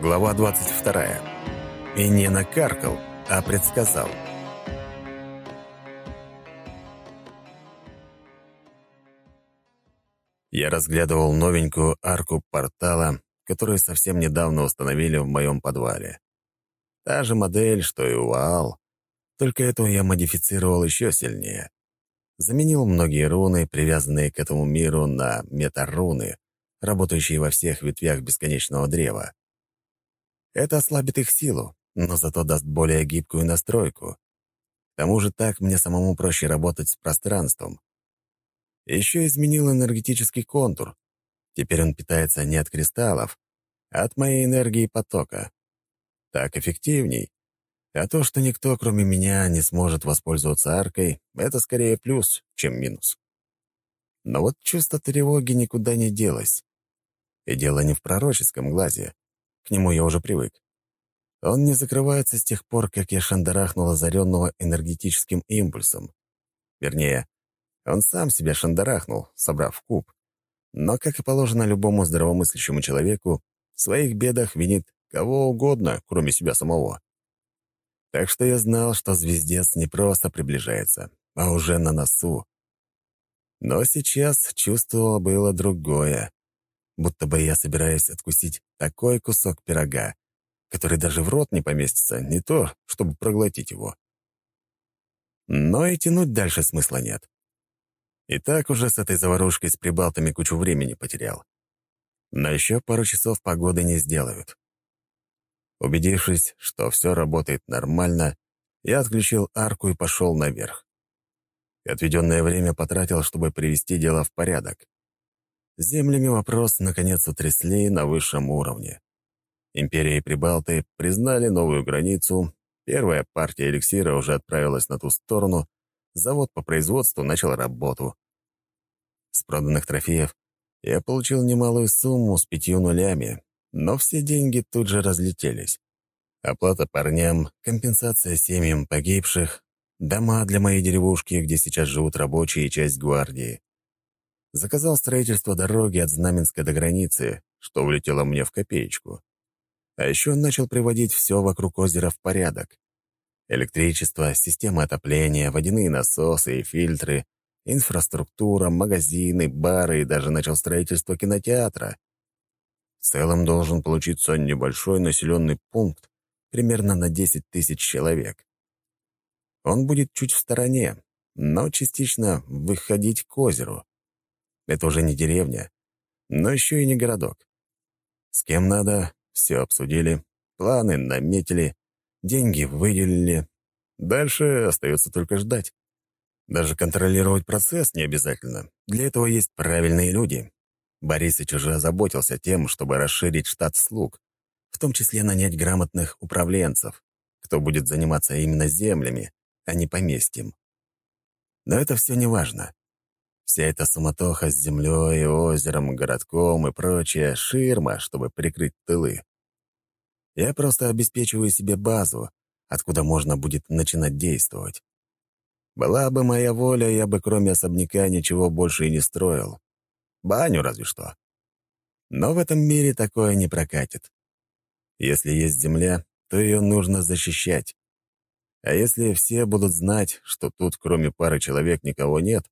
Глава 22. И не накаркал, а предсказал. Я разглядывал новенькую арку портала, которую совсем недавно установили в моем подвале. Та же модель, что и у ААЛ, только эту я модифицировал еще сильнее. Заменил многие руны, привязанные к этому миру, на метаруны, работающие во всех ветвях бесконечного древа. Это ослабит их силу, но зато даст более гибкую настройку. К тому же так мне самому проще работать с пространством. Еще изменил энергетический контур. Теперь он питается не от кристаллов, а от моей энергии потока. Так эффективней. А то, что никто, кроме меня, не сможет воспользоваться аркой, это скорее плюс, чем минус. Но вот чувство тревоги никуда не делось. И дело не в пророческом глазе. К нему я уже привык. Он не закрывается с тех пор, как я шандарахнул озаренного энергетическим импульсом. Вернее, он сам себя шандарахнул, собрав куб. Но, как и положено любому здравомыслящему человеку, в своих бедах винит кого угодно, кроме себя самого. Так что я знал, что звездец не просто приближается, а уже на носу. Но сейчас чувствовало было другое будто бы я собираюсь откусить такой кусок пирога, который даже в рот не поместится, не то, чтобы проглотить его. Но и тянуть дальше смысла нет. И так уже с этой заварушкой с прибалтами кучу времени потерял. Но еще пару часов погоды не сделают. Убедившись, что все работает нормально, я отключил арку и пошел наверх. Отведенное время потратил, чтобы привести дело в порядок землями вопрос наконец утрясли на высшем уровне. Империя и Прибалты признали новую границу, первая партия эликсира уже отправилась на ту сторону, завод по производству начал работу. С проданных трофеев я получил немалую сумму с пятью нулями, но все деньги тут же разлетелись. Оплата парням, компенсация семьям погибших, дома для моей деревушки, где сейчас живут рабочие и часть гвардии. Заказал строительство дороги от Знаменска до границы, что влетело мне в копеечку. А еще начал приводить все вокруг озера в порядок. Электричество, система отопления, водяные насосы и фильтры, инфраструктура, магазины, бары и даже начал строительство кинотеатра. В целом должен получиться небольшой населенный пункт, примерно на 10 тысяч человек. Он будет чуть в стороне, но частично выходить к озеру. Это уже не деревня, но еще и не городок. С кем надо, все обсудили, планы наметили, деньги выделили. Дальше остается только ждать. Даже контролировать процесс не обязательно. Для этого есть правильные люди. Борисыч уже озаботился тем, чтобы расширить штат слуг, в том числе нанять грамотных управленцев, кто будет заниматься именно землями, а не поместьем. Но это все не важно. Вся эта суматоха с землей, озером, городком и прочее — ширма, чтобы прикрыть тылы. Я просто обеспечиваю себе базу, откуда можно будет начинать действовать. Была бы моя воля, я бы кроме особняка ничего больше и не строил. Баню разве что. Но в этом мире такое не прокатит. Если есть земля, то ее нужно защищать. А если все будут знать, что тут кроме пары человек никого нет,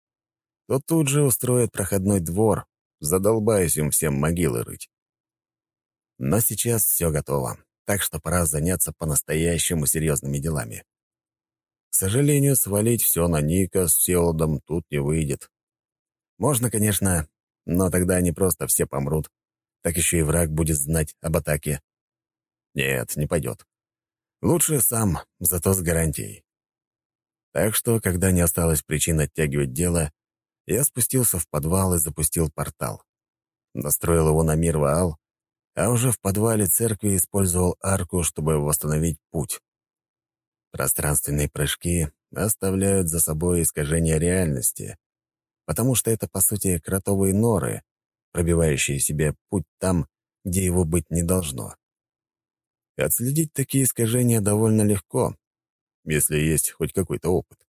то тут же устроят проходной двор, задолбаясь им всем могилы рыть. Но сейчас все готово, так что пора заняться по-настоящему серьезными делами. К сожалению, свалить все на Ника с Всеволодом тут не выйдет. Можно, конечно, но тогда они просто все помрут. Так еще и враг будет знать об атаке. Нет, не пойдет. Лучше сам, зато с гарантией. Так что, когда не осталось причин оттягивать дело, я спустился в подвал и запустил портал. Настроил его на мир Ваал, а уже в подвале церкви использовал арку, чтобы восстановить путь. Пространственные прыжки оставляют за собой искажение реальности, потому что это, по сути, кротовые норы, пробивающие себе путь там, где его быть не должно. Отследить такие искажения довольно легко, если есть хоть какой-то опыт.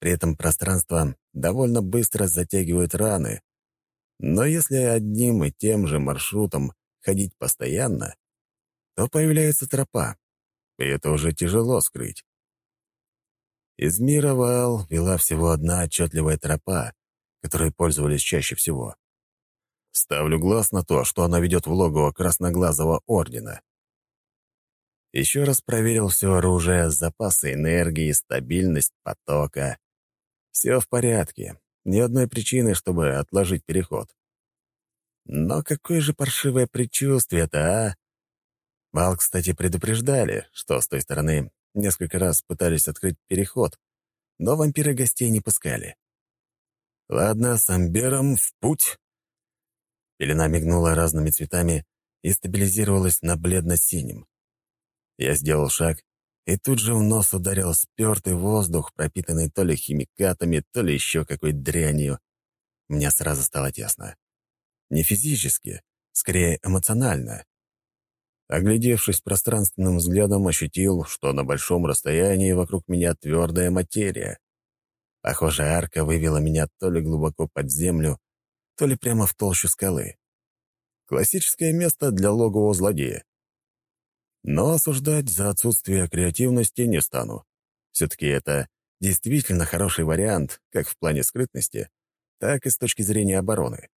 При этом пространство довольно быстро затягивает раны. Но если одним и тем же маршрутом ходить постоянно, то появляется тропа, и это уже тяжело скрыть. Из мира Ваал вела всего одна отчетливая тропа, которой пользовались чаще всего. Ставлю глаз на то, что она ведет в логово Красноглазого Ордена. Еще раз проверил все оружие, запасы энергии, стабильность потока. Все в порядке. Ни одной причины, чтобы отложить переход. Но какое же паршивое предчувствие-то, а? Вал, кстати, предупреждали, что с той стороны несколько раз пытались открыть переход, но вампиры гостей не пускали. Ладно, с Амбером в путь. Пелена мигнула разными цветами и стабилизировалась на бледно-синем. Я сделал шаг, и тут же в нос ударил спертый воздух, пропитанный то ли химикатами, то ли еще какой дрянью. Мне сразу стало тесно. Не физически, скорее эмоционально. Оглядевшись пространственным взглядом, ощутил, что на большом расстоянии вокруг меня твердая материя. Похоже, арка вывела меня то ли глубоко под землю, то ли прямо в толщу скалы. Классическое место для логового злодея. Но осуждать за отсутствие креативности не стану. Все-таки это действительно хороший вариант, как в плане скрытности, так и с точки зрения обороны.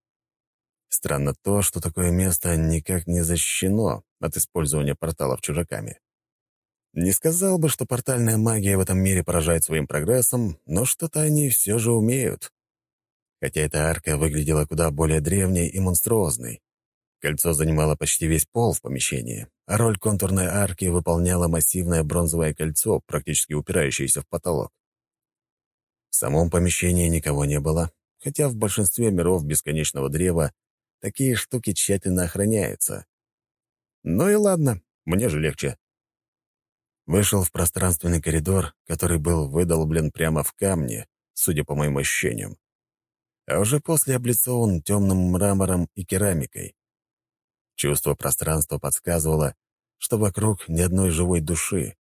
Странно то, что такое место никак не защищено от использования порталов чужаками. Не сказал бы, что портальная магия в этом мире поражает своим прогрессом, но что-то они все же умеют. Хотя эта арка выглядела куда более древней и монструозной. Кольцо занимало почти весь пол в помещении, а роль контурной арки выполняло массивное бронзовое кольцо, практически упирающееся в потолок. В самом помещении никого не было, хотя в большинстве миров бесконечного древа такие штуки тщательно охраняются. Ну и ладно, мне же легче. Вышел в пространственный коридор, который был выдолблен прямо в камне, судя по моим ощущениям. А уже после облицован темным мрамором и керамикой. Чувство пространства подсказывало, что вокруг ни одной живой души.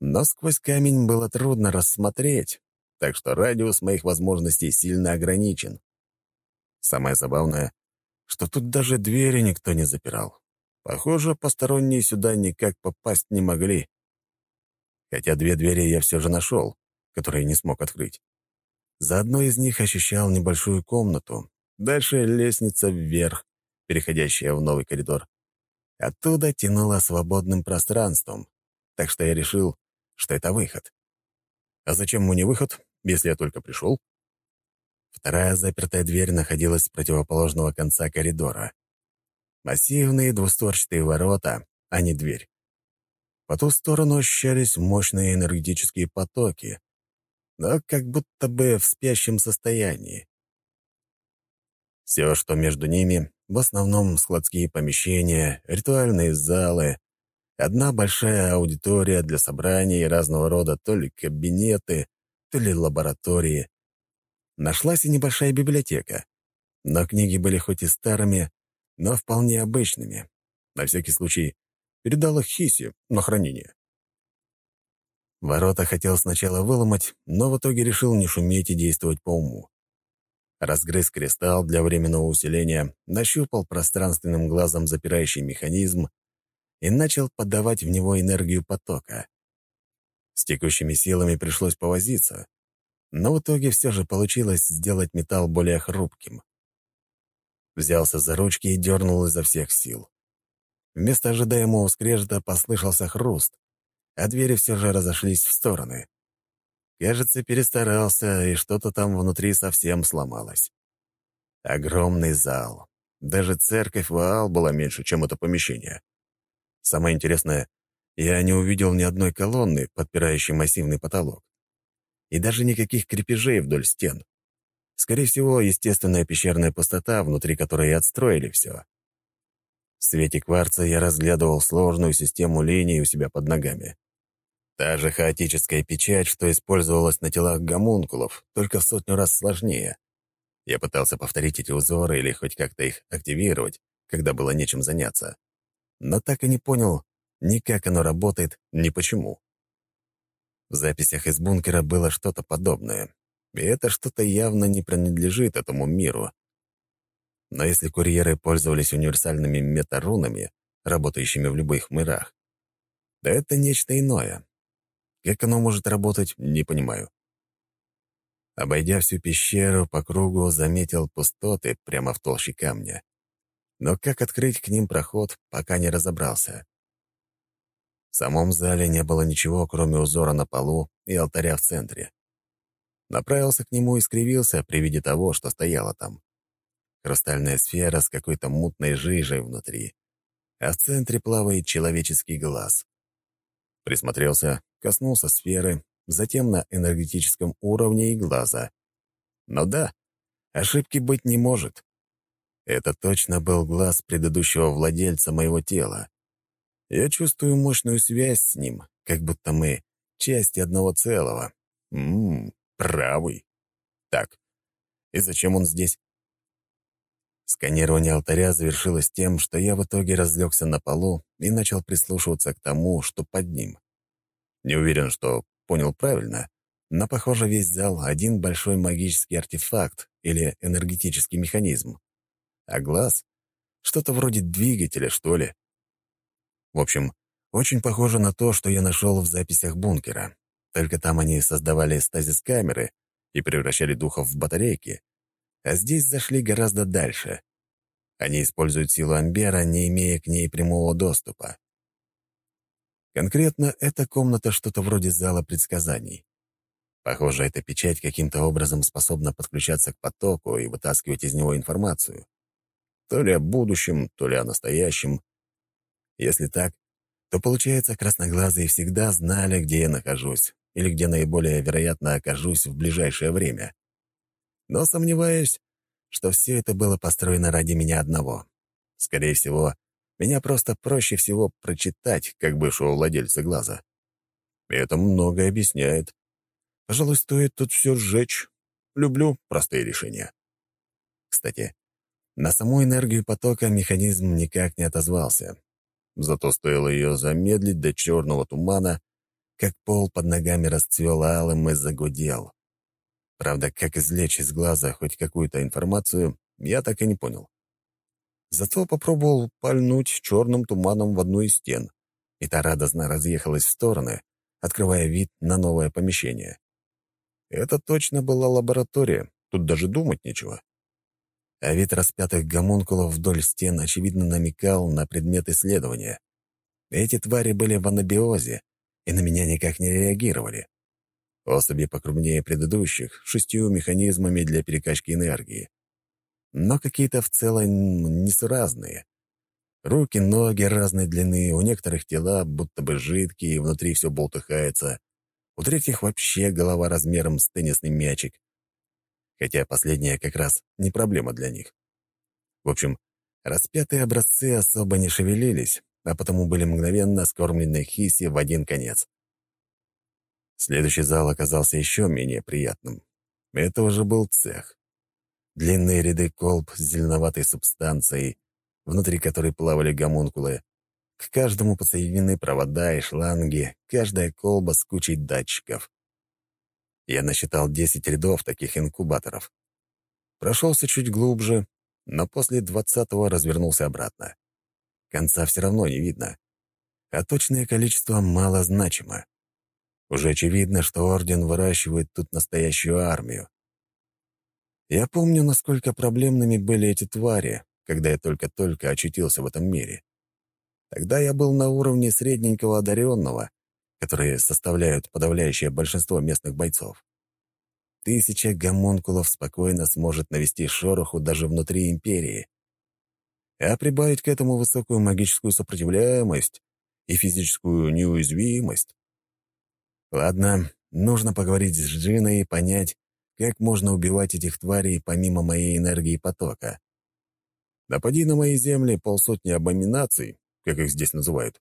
Но сквозь камень было трудно рассмотреть, так что радиус моих возможностей сильно ограничен. Самое забавное, что тут даже двери никто не запирал. Похоже, посторонние сюда никак попасть не могли. Хотя две двери я все же нашел, которые не смог открыть. За одной из них ощущал небольшую комнату, дальше лестница вверх, переходящая в новый коридор. Оттуда тянуло свободным пространством, так что я решил, что это выход. А зачем мне выход, если я только пришел? Вторая запертая дверь находилась с противоположного конца коридора. Массивные двустворчатые ворота, а не дверь. По ту сторону ощущались мощные энергетические потоки, но как будто бы в спящем состоянии. Все, что между ними, в основном складские помещения, ритуальные залы, одна большая аудитория для собраний разного рода то ли кабинеты, то ли лаборатории. Нашлась и небольшая библиотека. Но книги были хоть и старыми, но вполне обычными. На всякий случай передал их Хиси на хранение. Ворота хотел сначала выломать, но в итоге решил не шуметь и действовать по уму разгрыз кристалл для временного усиления, нащупал пространственным глазом запирающий механизм и начал подавать в него энергию потока. С текущими силами пришлось повозиться, но в итоге все же получилось сделать металл более хрупким. Взялся за ручки и дернул изо всех сил. Вместо ожидаемого скрежета послышался хруст, а двери все же разошлись в стороны. Кажется, перестарался, и что-то там внутри совсем сломалось. Огромный зал. Даже церковь Ваал была меньше, чем это помещение. Самое интересное, я не увидел ни одной колонны, подпирающей массивный потолок. И даже никаких крепежей вдоль стен. Скорее всего, естественная пещерная пустота, внутри которой и отстроили все. В свете кварца я разглядывал сложную систему линий у себя под ногами. Та же хаотическая печать, что использовалась на телах гомункулов, только в сотню раз сложнее. Я пытался повторить эти узоры или хоть как-то их активировать, когда было нечем заняться. Но так и не понял ни как оно работает, ни почему. В записях из бункера было что-то подобное, и это что-то явно не принадлежит этому миру. Но если курьеры пользовались универсальными метарунами, работающими в любых мирах. Да это нечто иное. Как оно может работать, не понимаю. Обойдя всю пещеру по кругу, заметил пустоты прямо в толще камня. Но как открыть к ним проход, пока не разобрался. В самом зале не было ничего, кроме узора на полу и алтаря в центре. Направился к нему и скривился при виде того, что стояло там. Хрустальная сфера с какой-то мутной жижей внутри, а в центре плавает человеческий глаз. Присмотрелся, коснулся сферы, затем на энергетическом уровне и глаза. Но да, ошибки быть не может. Это точно был глаз предыдущего владельца моего тела. Я чувствую мощную связь с ним, как будто мы — части одного целого. Ммм, правый. Так, и зачем он здесь? Сканирование алтаря завершилось тем, что я в итоге разлегся на полу и начал прислушиваться к тому, что под ним. Не уверен, что понял правильно, но, похоже, весь зал — один большой магический артефакт или энергетический механизм. А глаз — что-то вроде двигателя, что ли. В общем, очень похоже на то, что я нашел в записях бункера. Только там они создавали стазис-камеры и превращали духов в батарейки. А здесь зашли гораздо дальше. Они используют силу Амбера, не имея к ней прямого доступа. Конкретно эта комната что-то вроде зала предсказаний. Похоже, эта печать каким-то образом способна подключаться к потоку и вытаскивать из него информацию. То ли о будущем, то ли о настоящем. Если так, то, получается, красноглазые всегда знали, где я нахожусь, или где наиболее вероятно окажусь в ближайшее время. Но сомневаюсь, что все это было построено ради меня одного. Скорее всего, меня просто проще всего прочитать, как бывшего владельца глаза. И это многое объясняет. Пожалуй, стоит тут все сжечь. Люблю простые решения. Кстати, на саму энергию потока механизм никак не отозвался. Зато стоило ее замедлить до черного тумана, как пол под ногами расцвел алым и загудел. Правда, как извлечь из глаза хоть какую-то информацию, я так и не понял. Зато попробовал пальнуть черным туманом в одну из стен, и та радостно разъехалась в стороны, открывая вид на новое помещение. Это точно была лаборатория, тут даже думать нечего. А вид распятых гомункулов вдоль стен очевидно намекал на предмет исследования. Эти твари были в анабиозе и на меня никак не реагировали. Особи покрупнее предыдущих, шестью механизмами для перекачки энергии. Но какие-то в целом несуразные. Руки, ноги разной длины, у некоторых тела будто бы жидкие, и внутри все болтыхается. У третьих вообще голова размером с теннисный мячик. Хотя последняя как раз не проблема для них. В общем, распятые образцы особо не шевелились, а потому были мгновенно скормлены Хиси в один конец. Следующий зал оказался еще менее приятным. Это уже был цех. Длинные ряды колб с зеленоватой субстанцией, внутри которой плавали гомункулы. К каждому подсоединены провода и шланги, каждая колба с кучей датчиков. Я насчитал 10 рядов таких инкубаторов. Прошелся чуть глубже, но после двадцатого развернулся обратно. Конца все равно не видно, а точное количество малозначимо. Уже очевидно, что Орден выращивает тут настоящую армию. Я помню, насколько проблемными были эти твари, когда я только-только очутился в этом мире. Тогда я был на уровне средненького одаренного, которые составляют подавляющее большинство местных бойцов. Тысяча гомункулов спокойно сможет навести шороху даже внутри Империи. А прибавить к этому высокую магическую сопротивляемость и физическую неуязвимость Ладно, нужно поговорить с Джиной и понять, как можно убивать этих тварей помимо моей энергии потока. Напади на мои земли полсотни абоминаций, как их здесь называют,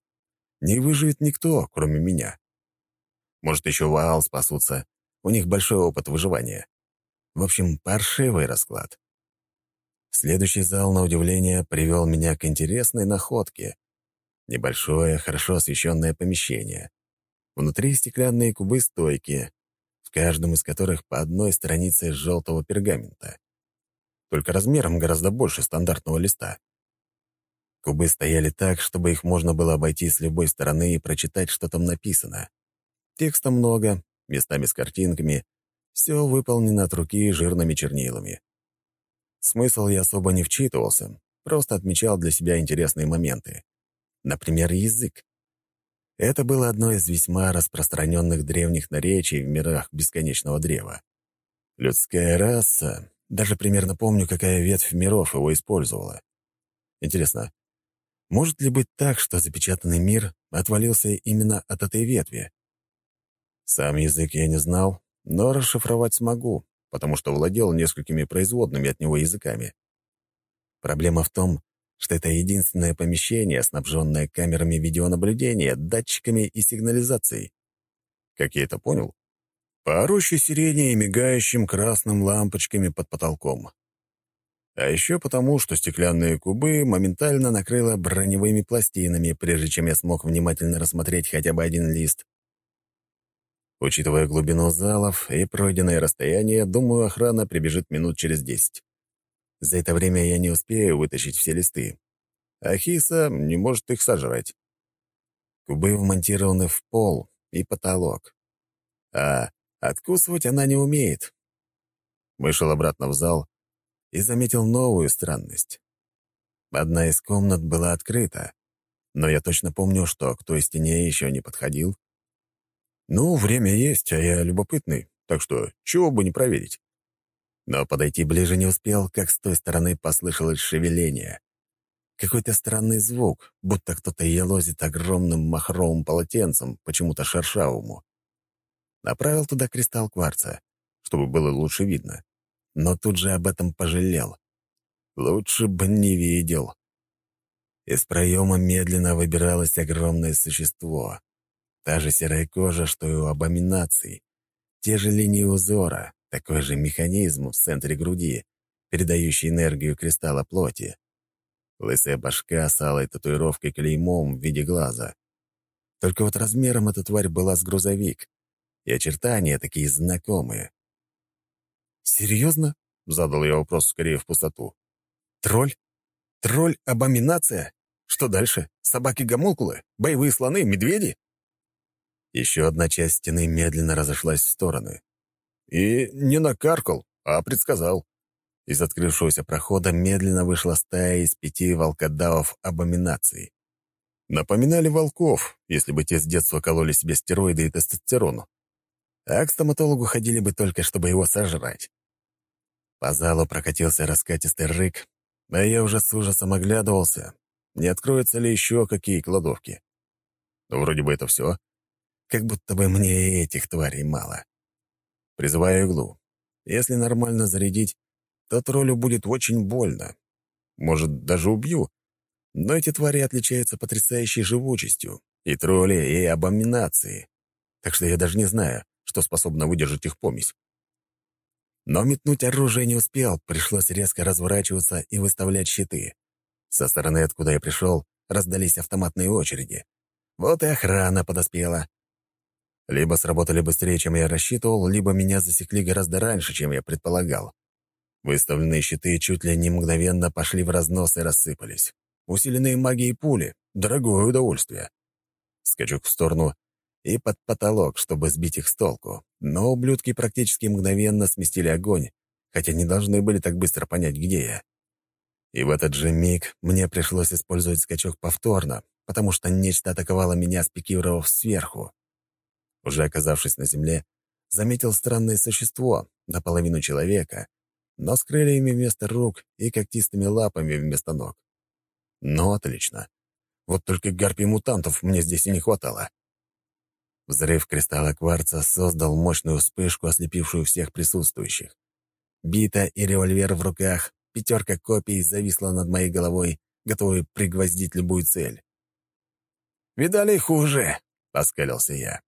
не выживет никто, кроме меня. Может, еще Ваал спасутся, у них большой опыт выживания. В общем, паршивый расклад. Следующий зал, на удивление, привел меня к интересной находке. Небольшое, хорошо освещенное помещение. Внутри стеклянные кубы-стойки, каждом из которых по одной странице желтого пергамента. Только размером гораздо больше стандартного листа. Кубы стояли так, чтобы их можно было обойти с любой стороны и прочитать, что там написано. Текста много, местами с картинками. Все выполнено от руки жирными чернилами. Смысл я особо не вчитывался, просто отмечал для себя интересные моменты. Например, язык. Это было одно из весьма распространенных древних наречий в мирах бесконечного древа. Людская раса, даже примерно помню, какая ветвь миров его использовала. Интересно, может ли быть так, что запечатанный мир отвалился именно от этой ветви? Сам язык я не знал, но расшифровать смогу, потому что владел несколькими производными от него языками. Проблема в том, что это единственное помещение, снабженное камерами видеонаблюдения, датчиками и сигнализацией. Как я это понял? По орущей сирене и мигающим красным лампочками под потолком. А еще потому, что стеклянные кубы моментально накрыло броневыми пластинами, прежде чем я смог внимательно рассмотреть хотя бы один лист. Учитывая глубину залов и пройденное расстояние, думаю, охрана прибежит минут через десять. За это время я не успею вытащить все листы. А Хиса не может их сожрать. Кубы вмонтированы в пол и потолок. А откусывать она не умеет. Вышел обратно в зал и заметил новую странность. Одна из комнат была открыта, но я точно помню, что к той стене еще не подходил. Ну, время есть, а я любопытный, так что чего бы не проверить. Но подойти ближе не успел, как с той стороны послышалось шевеление. Какой-то странный звук, будто кто-то елозит огромным махровым полотенцем, почему-то шершавому. Направил туда кристалл кварца, чтобы было лучше видно. Но тут же об этом пожалел. Лучше бы не видел. Из проема медленно выбиралось огромное существо. Та же серая кожа, что и у абоминаций. Те же линии узора, такой же механизм в центре груди, передающий энергию кристалла плоти. Лысая башка с алой татуировкой-клеймом в виде глаза. Только вот размером эта тварь была с грузовик, и очертания такие знакомые. «Серьезно?» — задал я вопрос скорее в пустоту. «Тролль? Тролль-абоминация? Что дальше? Собаки-гомункулы? Боевые слоны? Медведи?» Еще одна часть стены медленно разошлась в стороны. И не накаркал, а предсказал. Из открывшегося прохода медленно вышла стая из пяти волкодавов абоминаций. Напоминали волков, если бы те с детства кололи себе стероиды и тестостерон. А к стоматологу ходили бы только, чтобы его сожрать. По залу прокатился раскатистый рык, а я уже с ужасом оглядывался, не откроются ли еще какие кладовки. Вроде бы это все. Как будто бы мне этих тварей мало. Призываю иглу. Если нормально зарядить, то троллю будет очень больно. Может, даже убью. Но эти твари отличаются потрясающей живучестью. И тролли, и абоминации. Так что я даже не знаю, что способно выдержать их помесь. Но метнуть оружие не успел, пришлось резко разворачиваться и выставлять щиты. Со стороны, откуда я пришел, раздались автоматные очереди. Вот и охрана подоспела. Либо сработали быстрее, чем я рассчитывал, либо меня засекли гораздо раньше, чем я предполагал. Выставленные щиты чуть ли не мгновенно пошли в разнос и рассыпались. Усиленные магией пули — дорогое удовольствие. Скачок в сторону и под потолок, чтобы сбить их с толку. Но ублюдки практически мгновенно сместили огонь, хотя не должны были так быстро понять, где я. И в этот же миг мне пришлось использовать скачок повторно, потому что нечто атаковало меня, спикировав сверху. Уже оказавшись на земле, заметил странное существо, наполовину человека, но с крыльями вместо рук и когтистыми лапами вместо ног. Ну, отлично. Вот только гарпий-мутантов мне здесь и не хватало. Взрыв кристалла кварца создал мощную вспышку, ослепившую всех присутствующих. Бита и револьвер в руках, пятерка копий зависла над моей головой, готовая пригвоздить любую цель. «Видали хуже?» — оскалился я.